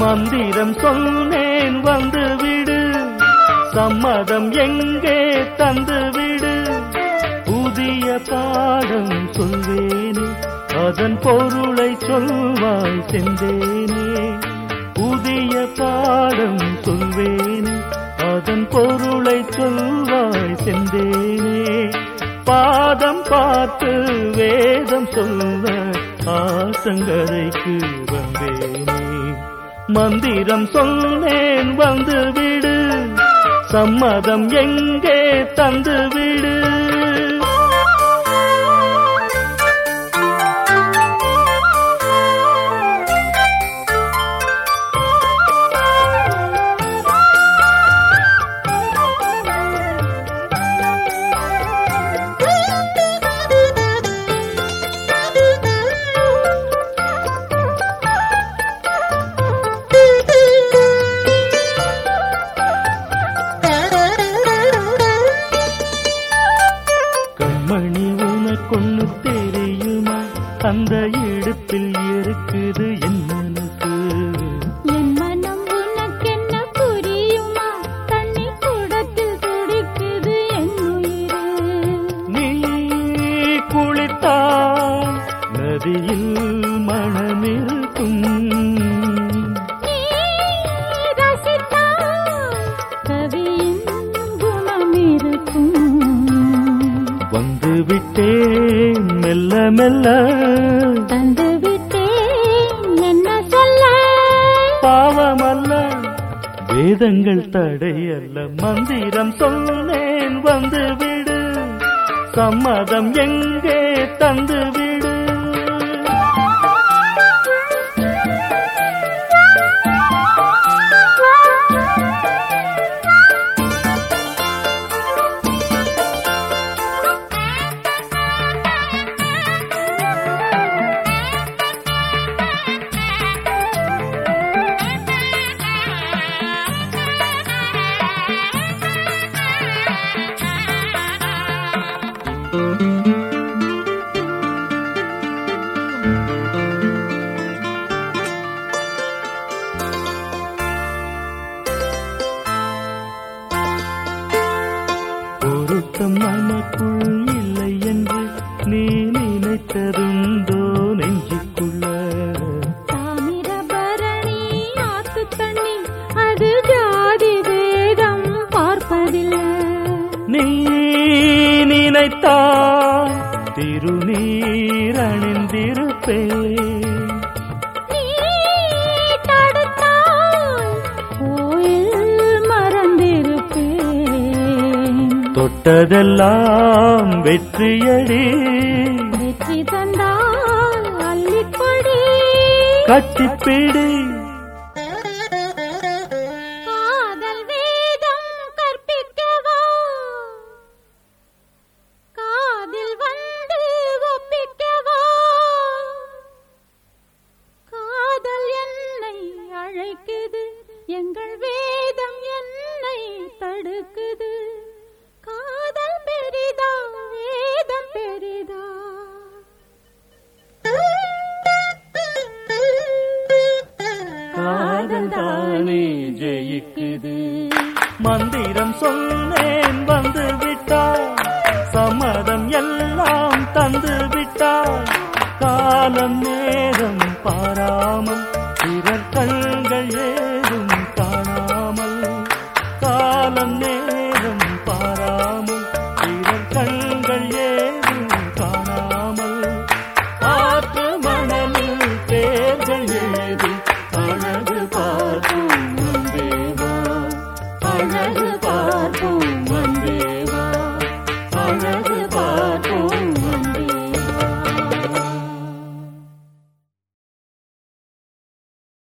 மந்திரம் சொன்னேன் வந்து விடு சம்மதம் எங்கே தந்து விடு புதிய பாடம் சொல்வேனே அதன் பொருளை சொல்வாய் செந்தேனே. புதிய பாடம் சொல்வேனே அதன் பொருளை சொல்வாய் செந்தேனே. பாதம் பார்த்து வேதம் சொல்ல ஆசங்கரைக்கு வந்தேனே. மந்திரம் சொன்னேன் வந்து விடு சம்மதம் எங்கே தந்து விடு அந்த இடுப்பில் இருக்குது என் மனசு என் மனம் உனக்கென்ன புரியுமா? தண்ணி கூடத்தில் துடிக்குது என் உயிரு. நீ குளித்தால் நதியில் வந்து விட்டேன் மெல்ல மெல்ல. தந்து விட்டேன் என்ன சொல்ல? பாவமல்ல வேதங்கள் தடையல்ல மந்திரம் சொன்னேன் வந்து விடு. சம்மதம் எங்கே தந்து விடு பொருத்தம் நமக்குள் இல்லை என்று நீ நினைத்ததுண்டோ நெஞ்சுக்குள்ள? தாமிரபரணி ஆத்து தண்ணி அது ஜாதி வேதம் பார்ப்பதில்லை. நீ நினைத்தால் திருநீர் தொட்டதெல்லாம் வெற்றியடி. வெற்றி தந்தால் அள்ளிக்கொடி கட்டிப்பிடி. காதல் ஜெயிக்குது. மந்திரம் சொன்னேன் வந்து விட்டாய். சம்மதம் எல்லாம் தந்து விட்டாய். காலம் நேரம் பாராமல் பிறர் கண்கள் ஏதும் காணாமல். காலம் நேரம்